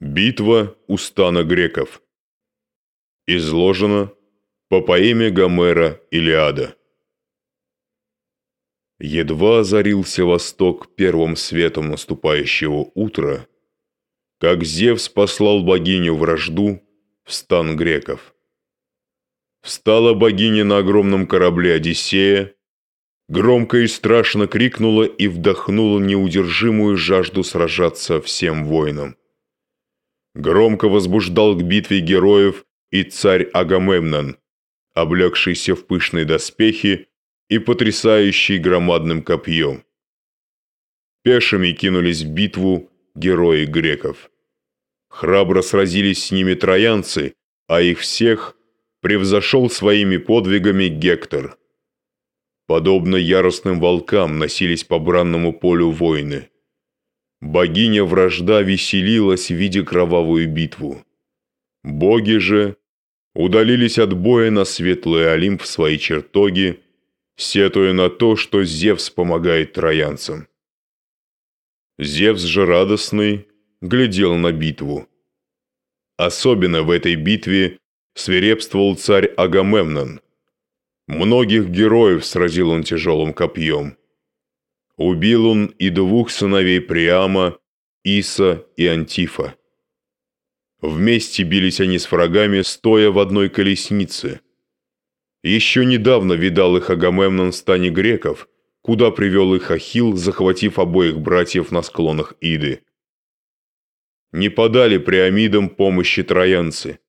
Битва у стана греков. Изложено по поэме Гомера «Илиада». Едва озарился восток первым светом наступающего утра, как Зевс послал богиню вражду в стан греков. Встала богиня на огромном корабле Одиссея, громко и страшно крикнула и вдохнула неудержимую жажду сражаться всем воинам громко возбуждал к битве героев и царь Агамемнон, облегшийся в пышные доспехи и потрясающий громадным копьем. Пешими кинулись в битву герои греков. Храбро сразились с ними троянцы, а их всех превзошел своими подвигами Гектор. Подобно яростным волкам носились по бранному полю воины – Богиня вражда веселилась, видя кровавую битву. Боги же удалились от боя на светлый Олимп в свои чертоги, сетуя на то, что Зевс помогает троянцам. Зевс же радостный глядел на битву. Особенно в этой битве свирепствовал царь Агамемнон. Многих героев сразил он тяжелым копьем. Убил он и двух сыновей Приама, Иса и Антифа. Вместе бились они с врагами, стоя в одной колеснице. Еще недавно видал их Агамемнон в стане греков, куда привел их Ахилл, захватив обоих братьев на склонах Иды. Не подали Приамидам помощи троянцы.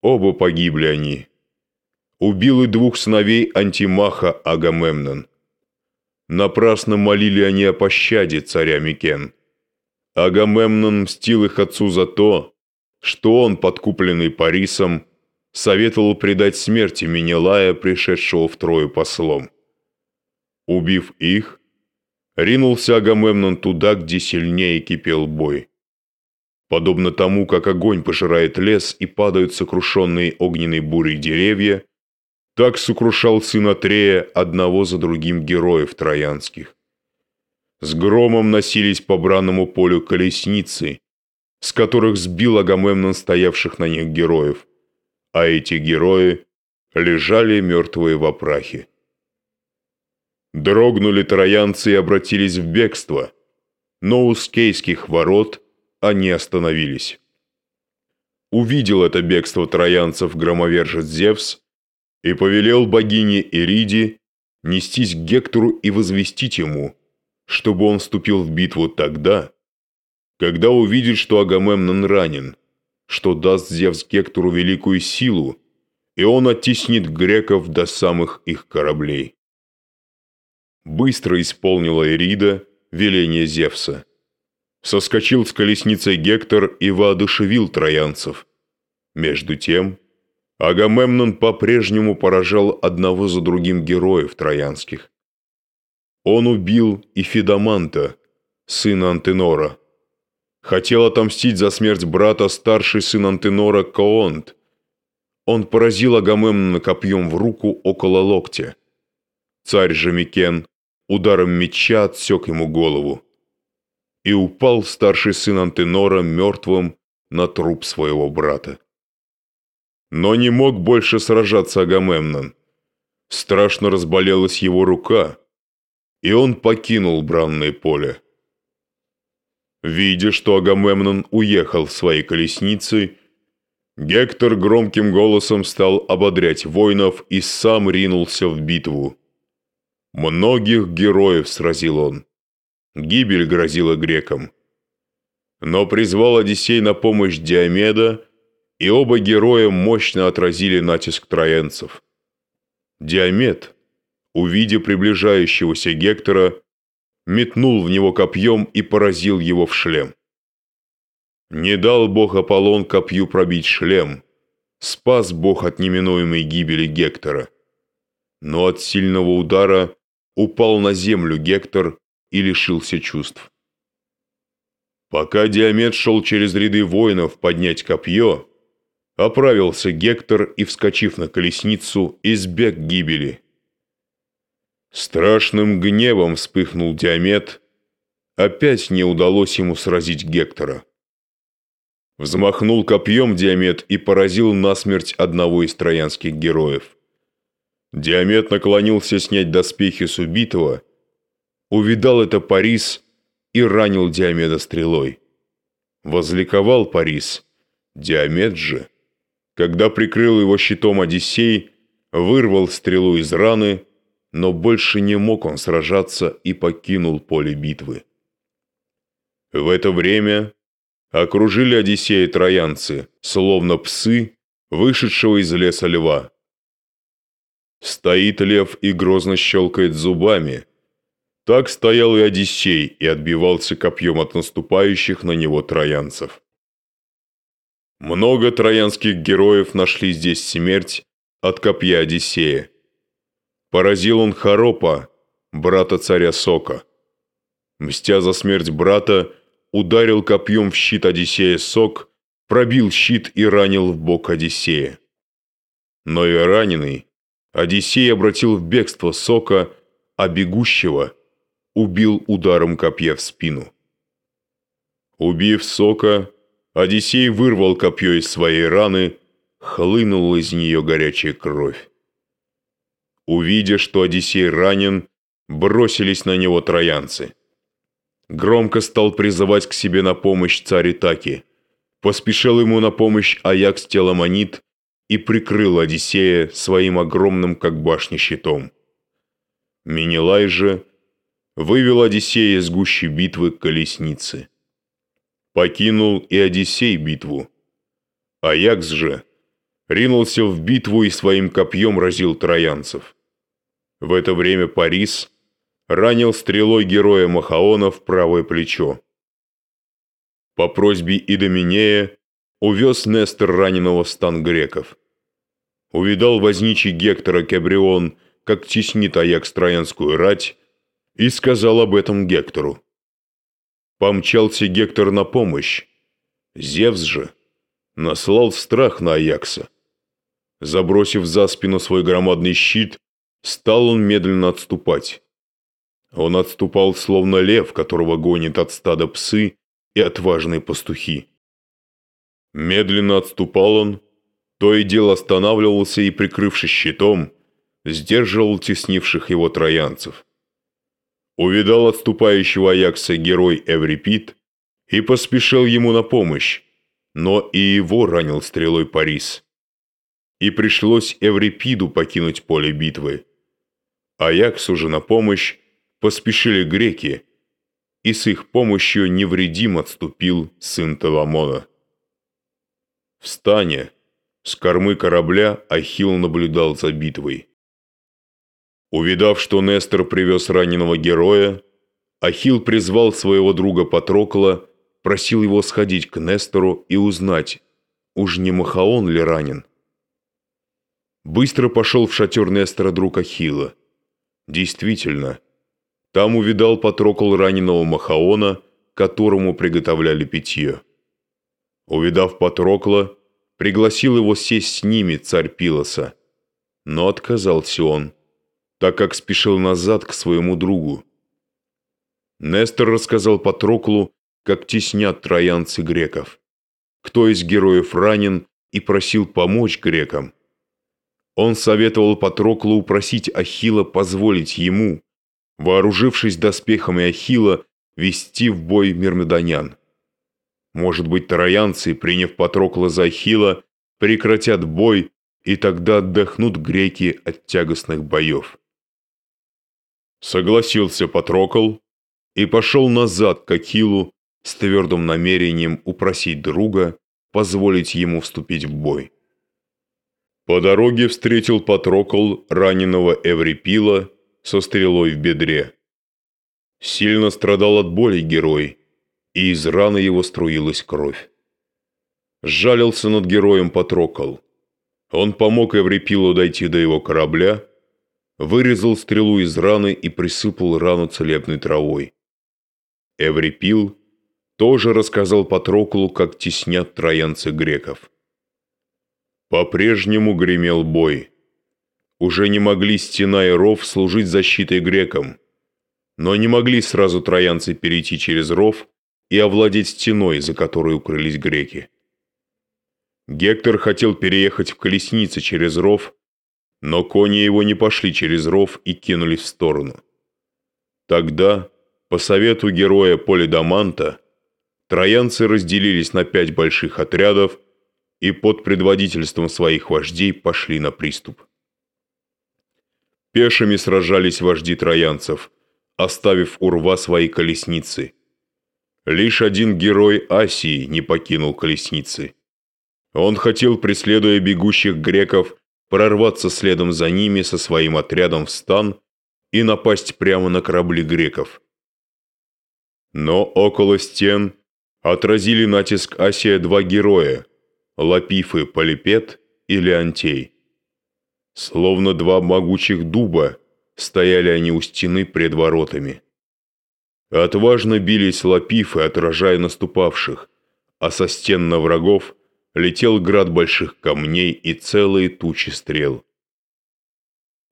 Оба погибли они. Убил и двух сыновей Антимаха Агамемнон. Напрасно молили они о пощаде царя Микен. Агамемнон мстил их отцу за то, что он, подкупленный Парисом, советовал предать смерти Менелая, пришедшего в Трою послом. Убив их, ринулся Агамемнон туда, где сильнее кипел бой. Подобно тому, как огонь пожирает лес и падают сокрушенные огненной бурей деревья, так сокрушал сын Атрея одного за другим героев троянских. С громом носились по бранному полю колесницы, с которых сбил Агамемнон стоявших на них героев, а эти герои лежали мертвые в опрахе. Дрогнули троянцы и обратились в бегство, но у скейских ворот они остановились. Увидел это бегство троянцев громовержец Зевс и повелел богине Ириде нестись к Гектору и возвестить ему, чтобы он вступил в битву тогда, когда увидит, что Агамемнон ранен, что даст Зевс Гектору великую силу, и он оттеснит греков до самых их кораблей. Быстро исполнила Ирида веление Зевса. Соскочил с колесницы Гектор и воодушевил троянцев. Между тем, Агамемнон по-прежнему поражал одного за другим героев троянских. Он убил и Фидаманта, сына Антенора. Хотел отомстить за смерть брата старший сын Антенора Коонт. Он поразил Агамемнона копьем в руку около локтя. Царь же Микен ударом меча отсек ему голову. И упал старший сын Антенора мертвым на труп своего брата. Но не мог больше сражаться Агамемнон. Страшно разболелась его рука, и он покинул бранное поле. Видя, что Агамемнон уехал в своей колеснице, Гектор громким голосом стал ободрять воинов и сам ринулся в битву. Многих героев сразил он. Гибель грозила грекам. Но призвал Одиссей на помощь Диомеда и оба героя мощно отразили натиск троянцев. Диамет, увидя приближающегося Гектора, метнул в него копьем и поразил его в шлем. Не дал бог Аполлон копью пробить шлем, спас бог от неминуемой гибели Гектора. Но от сильного удара упал на землю Гектор и лишился чувств. Пока Диамет шел через ряды воинов поднять копье, Оправился Гектор и, вскочив на колесницу, избег гибели. Страшным гневом вспыхнул Диамет. Опять не удалось ему сразить Гектора. Взмахнул копьем Диамет и поразил насмерть одного из троянских героев. Диамет наклонился снять доспехи с убитого, увидал это Парис и ранил Диомеда стрелой. Возликовал Парис, Диамет же, когда прикрыл его щитом Одиссей, вырвал стрелу из раны, но больше не мог он сражаться и покинул поле битвы. В это время окружили Одиссея троянцы, словно псы, вышедшего из леса льва. Стоит лев и грозно щелкает зубами. Так стоял и Одиссей и отбивался копьем от наступающих на него троянцев. Много троянских героев нашли здесь смерть от копья Одиссея. Поразил он Харопа, брата царя Сока. Мстя за смерть брата, ударил копьем в щит Одиссея Сок, пробил щит и ранил в бок Одиссея. Но и раненый Одиссей обратил в бегство Сока, а бегущего убил ударом копья в спину. Убив Сока, Одиссей вырвал копье из своей раны, хлынула из нее горячая кровь. Увидя, что Одиссей ранен, бросились на него троянцы. Громко стал призывать к себе на помощь царь Итаки. Поспешил ему на помощь Аякс Теламонит и прикрыл Одиссея своим огромным, как башня, щитом. Менелай же вывел Одиссея из гущи битвы к колеснице. Покинул и Одиссей битву. Аякс же ринулся в битву и своим копьем разил троянцев. В это время Парис ранил стрелой героя Махаона в правое плечо. По просьбе Идоминея увез Нестор раненого стан греков. Увидал возничий Гектора Кабрион, как теснит Аякс троянскую рать, и сказал об этом Гектору. Помчался Гектор на помощь. Зевс же наслал страх на Аякса. Забросив за спину свой громадный щит, стал он медленно отступать. Он отступал, словно лев, которого гонит от стада псы и отважные пастухи. Медленно отступал он, то и дело останавливался и, прикрывшись щитом, сдерживал теснивших его троянцев. Увидал отступающего Аякса герой Эврипид и поспешил ему на помощь, но и его ранил стрелой Парис и пришлось Эврипиду покинуть поле битвы. Аяксу же на помощь поспешили греки, и с их помощью невредим отступил сын Теламона. В стане, с кормы корабля, Ахилл наблюдал за битвой. Увидав, что Нестор привез раненого героя, Ахилл призвал своего друга Патрокла, просил его сходить к Нестору и узнать, уж не Махаон ли ранен. Быстро пошел в шатер Нестора друг Ахилла. Действительно, там увидал Патрокол раненого Махаона, которому приготовляли питье. Увидав Патрокла, пригласил его сесть с ними царь Пилоса. Но отказался он, так как спешил назад к своему другу. Нестор рассказал Патроклу, как теснят троянцы греков, кто из героев ранен и просил помочь грекам. Он советовал Патроклу упросить Ахила позволить ему, вооружившись доспехами Ахила, вести в бой мирмидонян. Может быть, троянцы, приняв Патрокла за Ахила, прекратят бой, и тогда отдохнут греки от тягостных боев. Согласился Патрокл и пошел назад к Ахиллу с твердым намерением упросить друга позволить ему вступить в бой. По дороге встретил Патрокол раненого Эврипила со стрелой в бедре. Сильно страдал от боли герой, и из раны его струилась кровь. Сжалился над героем Патрокол. Он помог Эврипилу дойти до его корабля, вырезал стрелу из раны и присыпал рану целебной травой. Эврипил тоже рассказал Патроколу, как теснят троянцы греков. По-прежнему гремел бой. Уже не могли стена и ров служить защитой грекам, но не могли сразу троянцы перейти через ров и овладеть стеной, за которой укрылись греки. Гектор хотел переехать в колеснице через ров, но кони его не пошли через ров и кинулись в сторону. Тогда, по совету героя Полидаманта, троянцы разделились на пять больших отрядов и под предводительством своих вождей пошли на приступ. Пешими сражались вожди троянцев, оставив у рва свои колесницы. Лишь один герой Асии не покинул колесницы. Он хотел, преследуя бегущих греков, прорваться следом за ними со своим отрядом в стан и напасть прямо на корабли греков. Но около стен отразили натиск Асия два героя – Лапифы Полипет и Леонтей. Словно два могучих дуба стояли они у стены пред воротами. Отважно бились Лапифы, отражая наступавших, а со стен на врагов летел град больших камней и целые тучи стрел.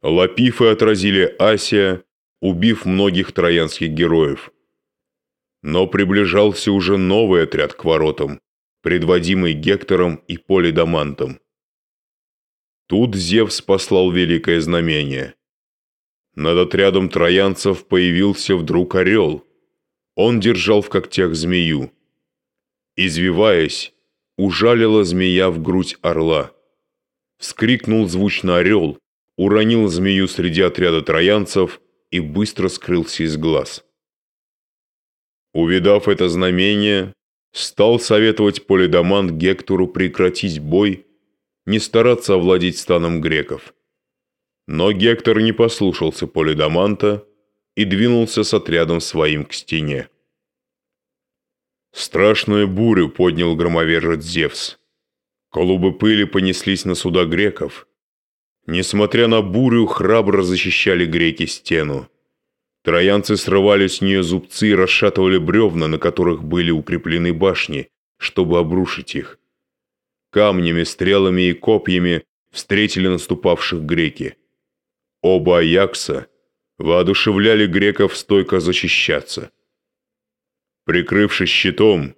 Лапифы отразили Асия, убив многих троянских героев. Но приближался уже новый отряд к воротам, предводимый Гектором и Полидамантом. Тут Зевс послал великое знамение. Над отрядом троянцев появился вдруг орел. Он держал в когтях змею. Извиваясь, ужалила змея в грудь орла. Вскрикнул звучно орел, уронил змею среди отряда троянцев и быстро скрылся из глаз. Увидав это знамение, стал советовать Полидамант Гектору прекратить бой, не стараться овладеть станом греков. Но Гектор не послушался Полидаманта и двинулся с отрядом своим к стене. Страшную бурю поднял громовержец Зевс. Колубы пыли понеслись на суда греков – Несмотря на бурю, храбро защищали греки стену. Троянцы срывали с нее зубцы и расшатывали бревна, на которых были укреплены башни, чтобы обрушить их. Камнями, стрелами и копьями встретили наступавших греки. Оба Аякса воодушевляли греков стойко защищаться. Прикрывшись щитом,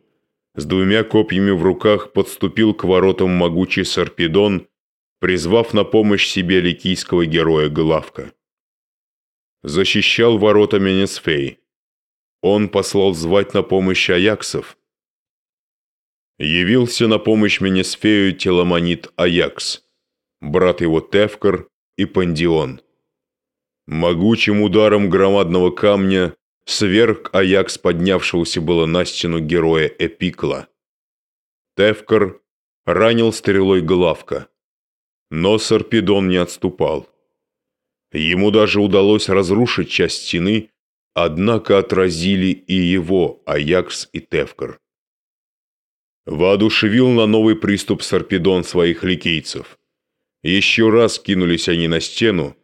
с двумя копьями в руках подступил к воротам могучий Сарпедон призвав на помощь себе ликийского героя Главка. Защищал ворота Менесфей. Он послал звать на помощь Аяксов. Явился на помощь Менесфею теломонит Аякс, брат его Тевкар и Пандион. Могучим ударом громадного камня сверг Аякс поднявшегося было на стену героя Эпикла. Тевкар ранил стрелой Главка. Но Сарпедон не отступал. Ему даже удалось разрушить часть стены, однако отразили и его, Аякс и Тевкар. Воодушевил на новый приступ Сарпедон своих ликейцев. Еще раз кинулись они на стену,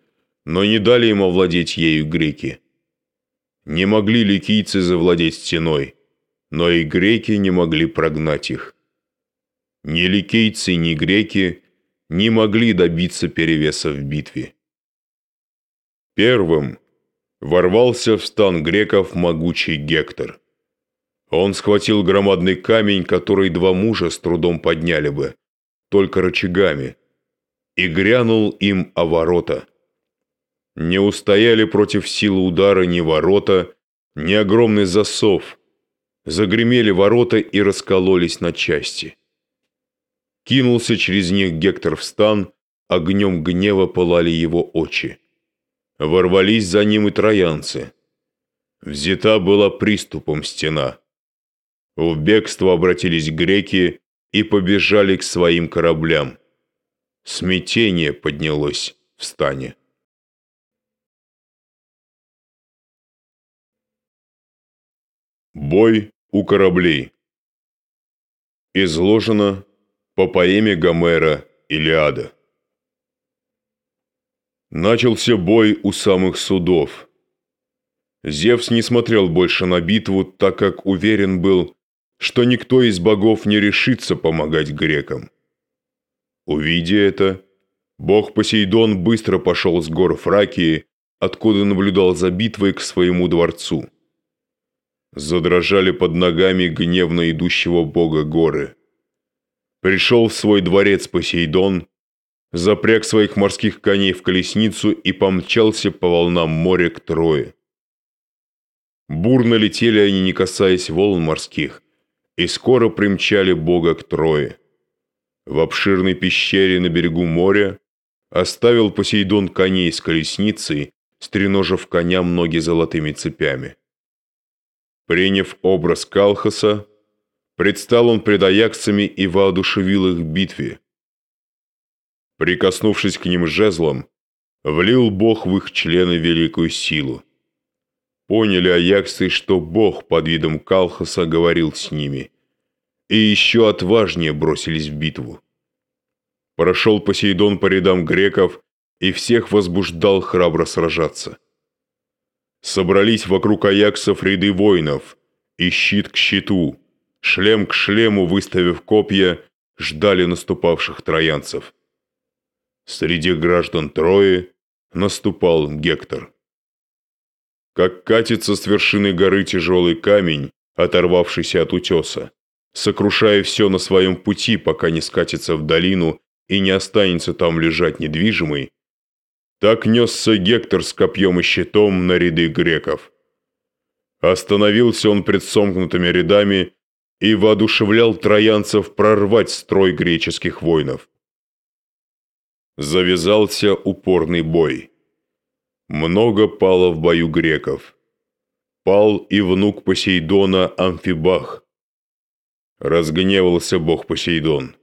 но не дали им овладеть ею греки. Не могли ликийцы завладеть стеной, но и греки не могли прогнать их. Ни ликейцы, ни греки не могли добиться перевеса в битве. Первым ворвался в стан греков могучий Гектор. Он схватил громадный камень, который два мужа с трудом подняли бы, только рычагами, и грянул им о ворота. Не устояли против силы удара ни ворота, ни огромный засов. Загремели ворота и раскололись на части. Кинулся через них Гектор в стан, огнем гнева пылали его очи. Ворвались за ним и троянцы. Взята была приступом стена. В бегство обратились греки и побежали к своим кораблям. Смятение поднялось в стане. Бой у кораблей. Изложено по поэме Гомера «Илиада». Начался бой у самых судов. Зевс не смотрел больше на битву, так как уверен был, что никто из богов не решится помогать грекам. Увидя это, бог Посейдон быстро пошел с гор Фракии, откуда наблюдал за битвой к своему дворцу. Задрожали под ногами гневно идущего бога горы. пришел в свой дворец Посейдон, запряг своих морских коней в колесницу и помчался по волнам моря к Трое. Бурно летели они, не касаясь волн морских, и скоро примчали Бога к Трое. В обширной пещере на берегу моря оставил Посейдон коней с колесницей, стреножив коням ноги золотыми цепями. Приняв образ Калхаса, предстал он пред аяксами и воодушевил их битве. Прикоснувшись к ним жезлом, влил Бог в их члены великую силу. Поняли аяксы, что Бог под видом Калхаса говорил с ними, и еще отважнее бросились в битву. Прошел Посейдон по рядам греков и всех возбуждал храбро сражаться. Собрались вокруг аяксов ряды воинов, и щит к щиту, шлем к шлему, выставив копья, ждали наступавших троянцев. Среди граждан Трои наступал Гектор. Как катится с вершины горы тяжелый камень, оторвавшийся от утеса, сокрушая все на своем пути, пока не скатится в долину и не останется там лежать недвижимый, так несся Гектор с копьем и щитом на ряды греков. Остановился он пред сомкнутыми рядами и воодушевлял троянцев прорвать строй греческих воинов. Завязался упорный бой. Много пало в бою греков. Пал и внук Посейдона Амфибах. Разгневался бог Посейдон.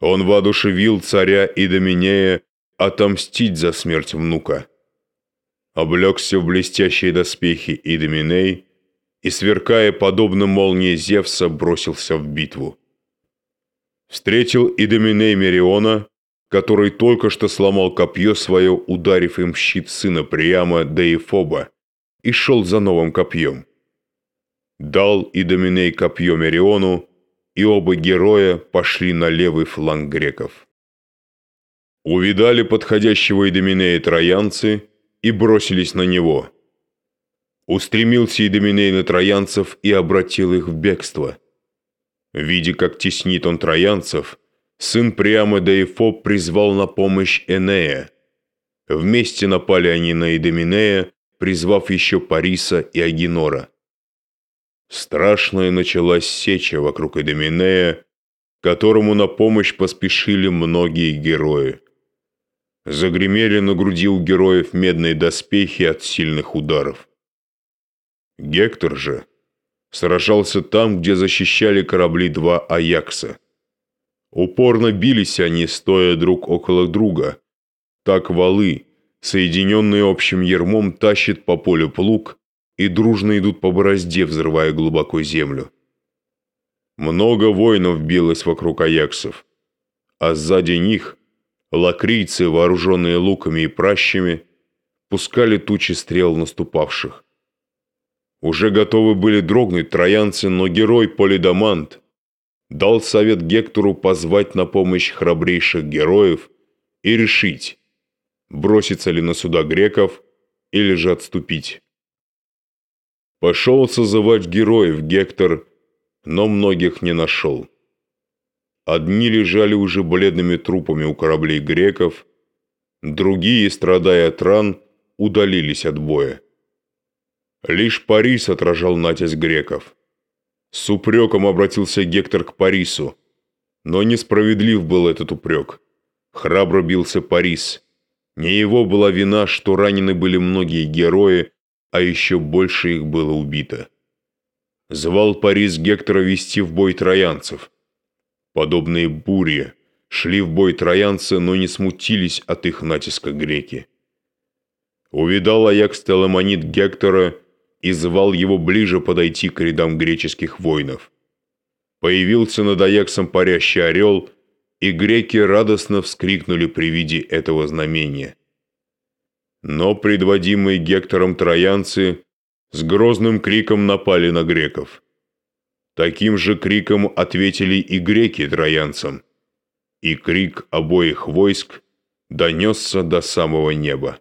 Он воодушевил царя Идоминея отомстить за смерть внука. Облегся в блестящие доспехи Идоминей и, сверкая подобно молнии Зевса, бросился в битву. Встретил Идоминей Мериона, который только что сломал копье свое, ударив им щит сына Приама Деифоба, и шел за новым копьем. Дал Идоминей копье Мериону, и оба героя пошли на левый фланг греков. Увидали подходящего Идоминея троянцы и бросились на него. Устремился Идоминей на троянцев и обратил их в бегство. Видя, как теснит он троянцев, сын Приама Деифоб призвал на помощь Энея. Вместе напали они на Идоминея, призвав еще Париса и Агинора. Страшная началась сеча вокруг Идоминея, которому на помощь поспешили многие герои. Загремели на груди у героев медные доспехи от сильных ударов. Гектор же сражался там, где защищали корабли два Аякса. Упорно бились они, стоя друг около друга. Так валы, соединенные общим ермом, тащат по полю плуг и дружно идут по борозде, взрывая глубоко землю. Много воинов билось вокруг Аяксов, а сзади них Лакрийцы, вооруженные луками и пращами, пускали тучи стрел наступавших. Уже готовы были дрогнуть троянцы, но герой Полидамант дал совет Гектору позвать на помощь храбрейших героев и решить, броситься ли на суда греков или же отступить. Пошел созывать героев Гектор, но многих не нашел. Одни лежали уже бледными трупами у кораблей греков, другие, страдая от ран, удалились от боя. Лишь Парис отражал натиск греков. С упреком обратился Гектор к Парису, но несправедлив был этот упрек. Храбро бился Парис. Не его была вина, что ранены были многие герои, а еще больше их было убито. Звал Парис Гектора вести в бой троянцев – Подобные бури шли в бой троянцы, но не смутились от их натиска греки. Увидал Аякс Теламонит Гектора и звал его ближе подойти к рядам греческих воинов. Появился над Аяксом парящий орел, и греки радостно вскрикнули при виде этого знамения. Но предводимые Гектором троянцы с грозным криком напали на греков. Таким же криком ответили и греки троянцам, и крик обоих войск донесся до самого неба.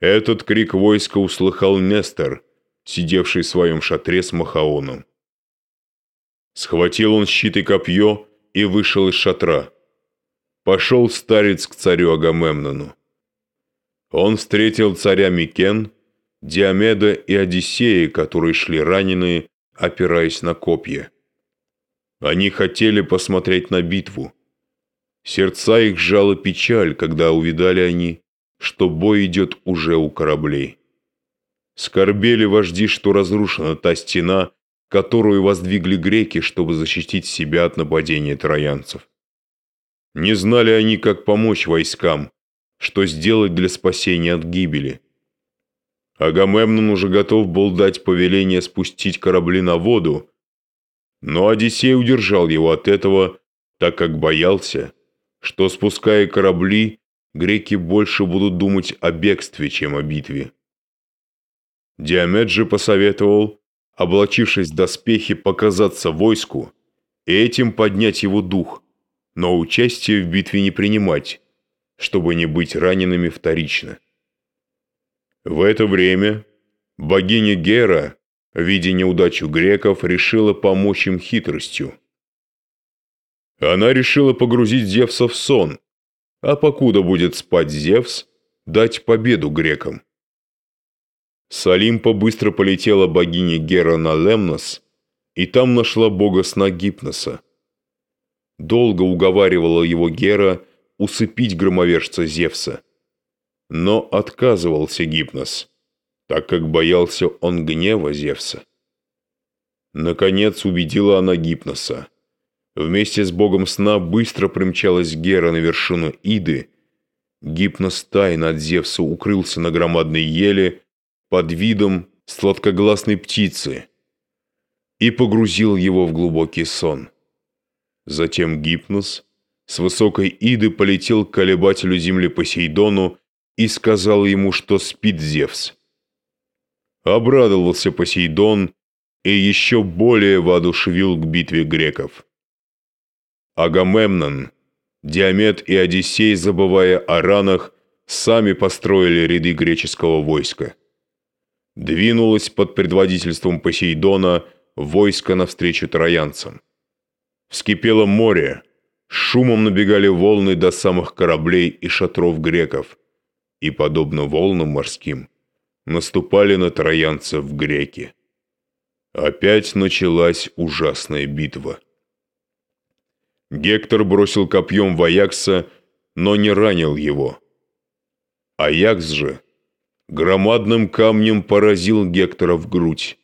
Этот крик войска услыхал Нестор, сидевший в своем шатре с Махаоном. Схватил он щит и копье и вышел из шатра. Пошел старец к царю Агамемнону. Он встретил царя Микен, Диомеда и Одиссея, которые шли раненые, опираясь на копья. Они хотели посмотреть на битву. Сердца их сжала печаль, когда увидали они, что бой идет уже у кораблей. Скорбели вожди, что разрушена та стена, которую воздвигли греки, чтобы защитить себя от нападения троянцев. Не знали они, как помочь войскам, что сделать для спасения от гибели. Агамемнон уже готов был дать повеление спустить корабли на воду, но Одиссей удержал его от этого, так как боялся, что, спуская корабли, греки больше будут думать о бегстве, чем о битве. Диамет же посоветовал, облачившись в доспехи, показаться войску и этим поднять его дух, но участие в битве не принимать, чтобы не быть ранеными вторично. В это время богиня Гера, видя неудачу греков, решила помочь им хитростью. Она решила погрузить Зевса в сон, а покуда будет спать Зевс, дать победу грекам. С Олимпа быстро полетела богиня Гера на Лемнос, и там нашла бога сна Гипноса. Долго уговаривала его Гера усыпить громовержца Зевса. Но отказывался Гипнос, так как боялся он гнева Зевса. Наконец убедила она Гипноса. Вместе с богом сна быстро примчалась Гера на вершину Иды. Гипнос тайно от Зевса укрылся на громадной еле под видом сладкогласной птицы и погрузил его в глубокий сон. Затем Гипнос с высокой Иды полетел к колебателю земли Посейдону и сказал ему, что спит Зевс. Обрадовался Посейдон и еще более воодушевил к битве греков. Агамемнон, Диамет и Одиссей, забывая о ранах, сами построили ряды греческого войска. Двинулось под предводительством Посейдона войско навстречу троянцам. Вскипело море, шумом набегали волны до самых кораблей и шатров греков, и, подобно волнам морским, наступали на троянцев греки. Опять началась ужасная битва. Гектор бросил копьем в Аякса, но не ранил его. Аякс же громадным камнем поразил Гектора в грудь.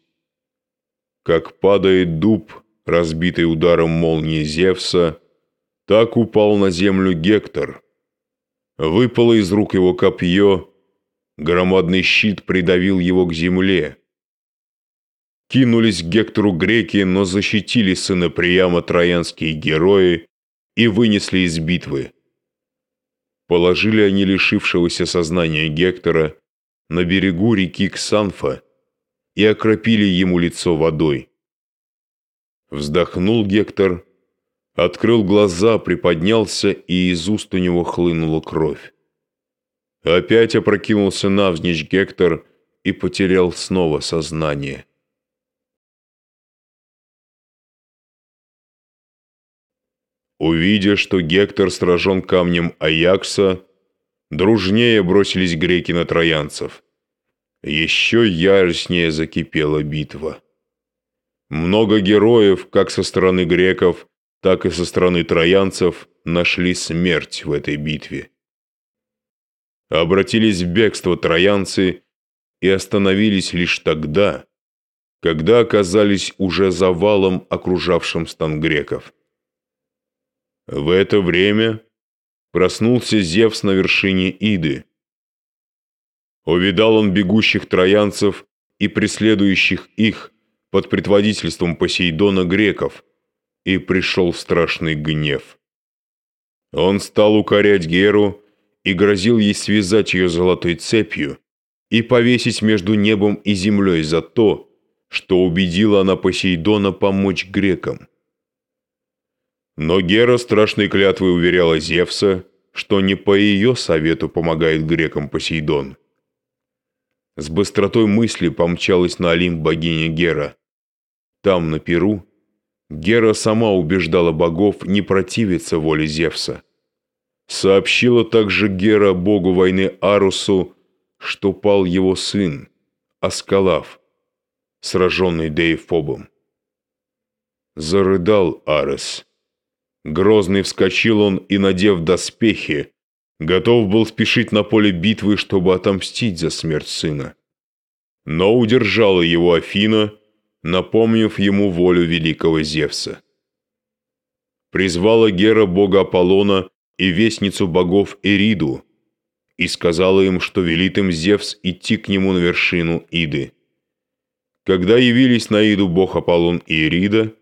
Как падает дуб, разбитый ударом молнии Зевса, так упал на землю Гектор. Выпало из рук его копье, громадный щит придавил его к земле. Кинулись к Гектору греки, но защитили сына Прияма троянские герои и вынесли из битвы. Положили они лишившегося сознания Гектора на берегу реки Ксанфа и окропили ему лицо водой. Вздохнул Гектор, открыл глаза, приподнялся, и из уст у него хлынула кровь. Опять опрокинулся навзничь Гектор и потерял снова сознание. Увидя, что Гектор сражен камнем Аякса, дружнее бросились греки на троянцев. Еще яростнее закипела битва. Много героев, как со стороны греков, так и со стороны троянцев, нашли смерть в этой битве. Обратились в бегство троянцы и остановились лишь тогда, когда оказались уже завалом, окружавшим стан греков. В это время проснулся Зевс на вершине Иды. Увидал он бегущих троянцев и преследующих их под предводительством Посейдона греков, и пришел страшный гнев. Он стал укорять Геру и грозил ей связать ее золотой цепью и повесить между небом и землей за то, что убедила она Посейдона помочь грекам. Но Гера страшной клятвой уверяла Зевса, что не по ее совету помогает грекам Посейдон. С быстротой мысли помчалась на Олимп богиня Гера. Там, на Перу, Гера сама убеждала богов не противиться воле Зевса. Сообщила также Гера богу войны Арусу, что пал его сын, Аскалав, сраженный Дейфобом. Зарыдал Арес. Грозный вскочил он и, надев доспехи, готов был спешить на поле битвы, чтобы отомстить за смерть сына. Но удержала его Афина, напомнив ему волю великого Зевса. Призвала Гера бога Аполлона и вестницу богов Эриду, и сказала им, что велит им Зевс идти к нему на вершину Иды. Когда явились на Иду бог Аполлон и Эрида,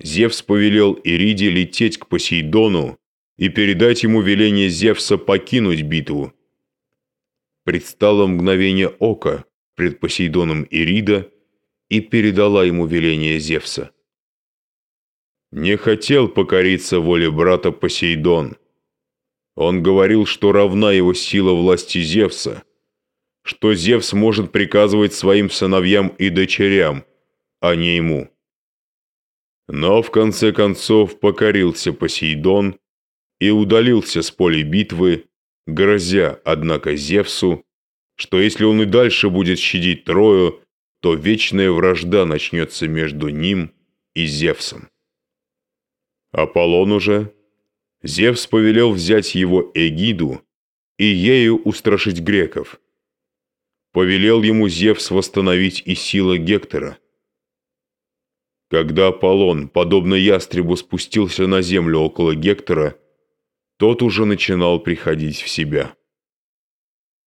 Зевс повелел Ириде лететь к Посейдону и передать ему веление Зевса покинуть битву. Предстало мгновение ока пред Посейдоном Ирида и передала ему веление Зевса. Не хотел покориться воле брата Посейдон. Он говорил, что равна его сила власти Зевса, что Зевс может приказывать своим сыновьям и дочерям, а не ему. Но в конце концов покорился Посейдон и удалился с поля битвы, грозя, однако, Зевсу, что если он и дальше будет щадить Трою, то вечная вражда начнется между ним и Зевсом. Аполлон уже, Зевс повелел взять его эгиду и ею устрашить греков. Повелел ему Зевс восстановить и силы Гектора – когда Аполлон, подобно ястребу, спустился на землю около Гектора, тот уже начинал приходить в себя.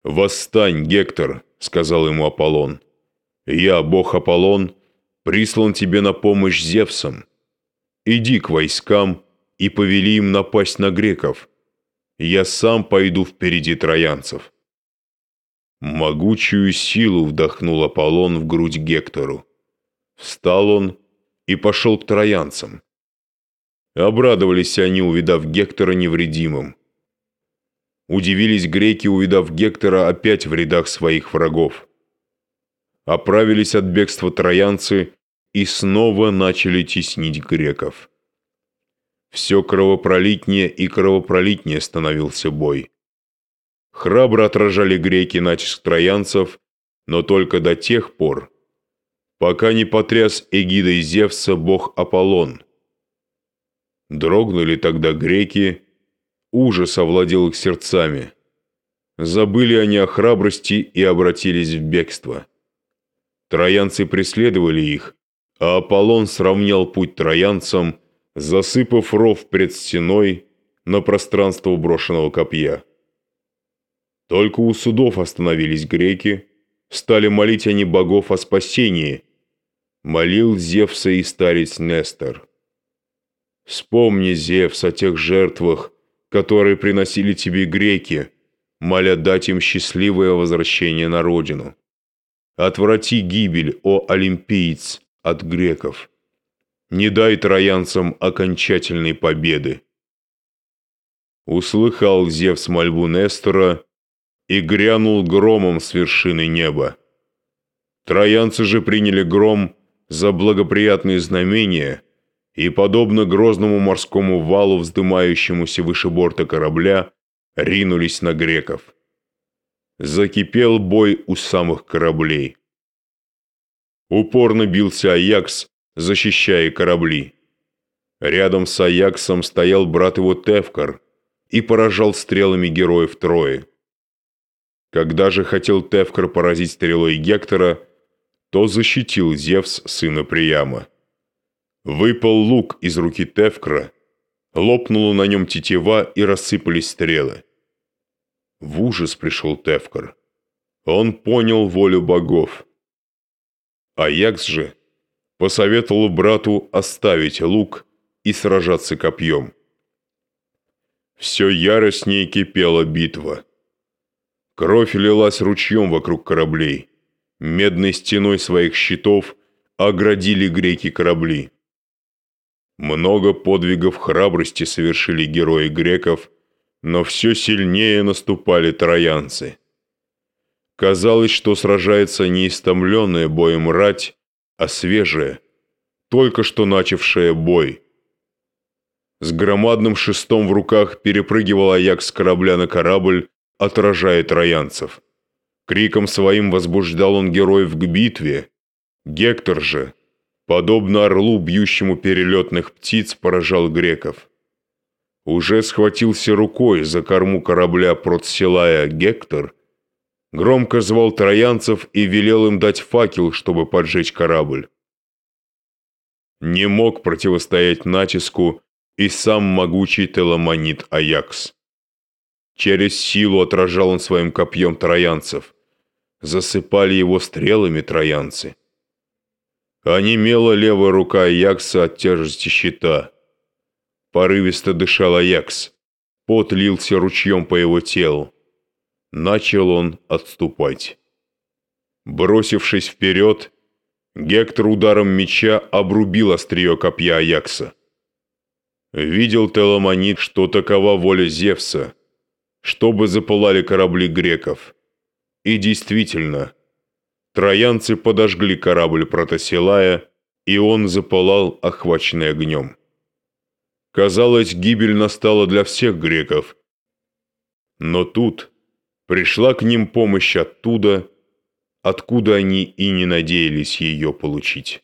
«Восстань, Гектор», — сказал ему Аполлон. «Я, бог Аполлон, прислан тебе на помощь Зевсом. Иди к войскам и повели им напасть на греков. Я сам пойду впереди троянцев». Могучую силу вдохнул Аполлон в грудь Гектору. Встал он и пошел к троянцам. Обрадовались они, увидав Гектора невредимым. Удивились греки, увидав Гектора опять в рядах своих врагов. Оправились от бегства троянцы и снова начали теснить греков. Все кровопролитнее и кровопролитнее становился бой. Храбро отражали греки натиск троянцев, но только до тех пор, пока не потряс эгидой Зевса бог Аполлон. Дрогнули тогда греки, ужас овладел их сердцами. Забыли они о храбрости и обратились в бегство. Троянцы преследовали их, а Аполлон сравнял путь троянцам, засыпав ров пред стеной на пространство брошенного копья. Только у судов остановились греки, стали молить они богов о спасении – молил Зевса и старец Нестор. Вспомни, Зевс, о тех жертвах, которые приносили тебе греки, моля дать им счастливое возвращение на родину. Отврати гибель, о олимпиец, от греков. Не дай троянцам окончательной победы. Услыхал Зевс мольбу Нестора и грянул громом с вершины неба. Троянцы же приняли гром за благоприятные знамения и, подобно грозному морскому валу, вздымающемуся выше борта корабля, ринулись на греков. Закипел бой у самых кораблей. Упорно бился Аякс, защищая корабли. Рядом с Аяксом стоял брат его Тевкар и поражал стрелами героев Трои. Когда же хотел Тевкар поразить стрелой Гектора, то защитил Зевс сына Прияма. Выпал лук из руки Тевкра, лопнула на нем тетива и рассыпались стрелы. В ужас пришел Тевкар. Он понял волю богов. Аякс же посоветовал брату оставить лук и сражаться копьем. Все яростнее кипела битва. Кровь лилась ручьем вокруг кораблей медной стеной своих щитов оградили греки корабли. Много подвигов храбрости совершили герои греков, но все сильнее наступали троянцы. Казалось, что сражается не истомленная боем рать, а свежая, только что начавшее бой. С громадным шестом в руках перепрыгивал Аякс с корабля на корабль, отражая троянцев. Криком своим возбуждал он героев к битве. Гектор же, подобно орлу, бьющему перелетных птиц, поражал греков. Уже схватился рукой за корму корабля Протсилая Гектор, громко звал троянцев и велел им дать факел, чтобы поджечь корабль. Не мог противостоять натиску и сам могучий теламонит Аякс. Через силу отражал он своим копьем троянцев. Засыпали его стрелами троянцы. Онемела левая рука Аякса от тяжести щита. Порывисто дышал Аякс. Пот лился ручьем по его телу. Начал он отступать. Бросившись вперед, Гектор ударом меча обрубил острие копья Аякса. Видел Теламонит, что такова воля Зевса, чтобы запылали корабли греков. И действительно, троянцы подожгли корабль Протасилая, и он запылал, охваченный огнем. Казалось, гибель настала для всех греков. Но тут пришла к ним помощь оттуда, откуда они и не надеялись ее получить.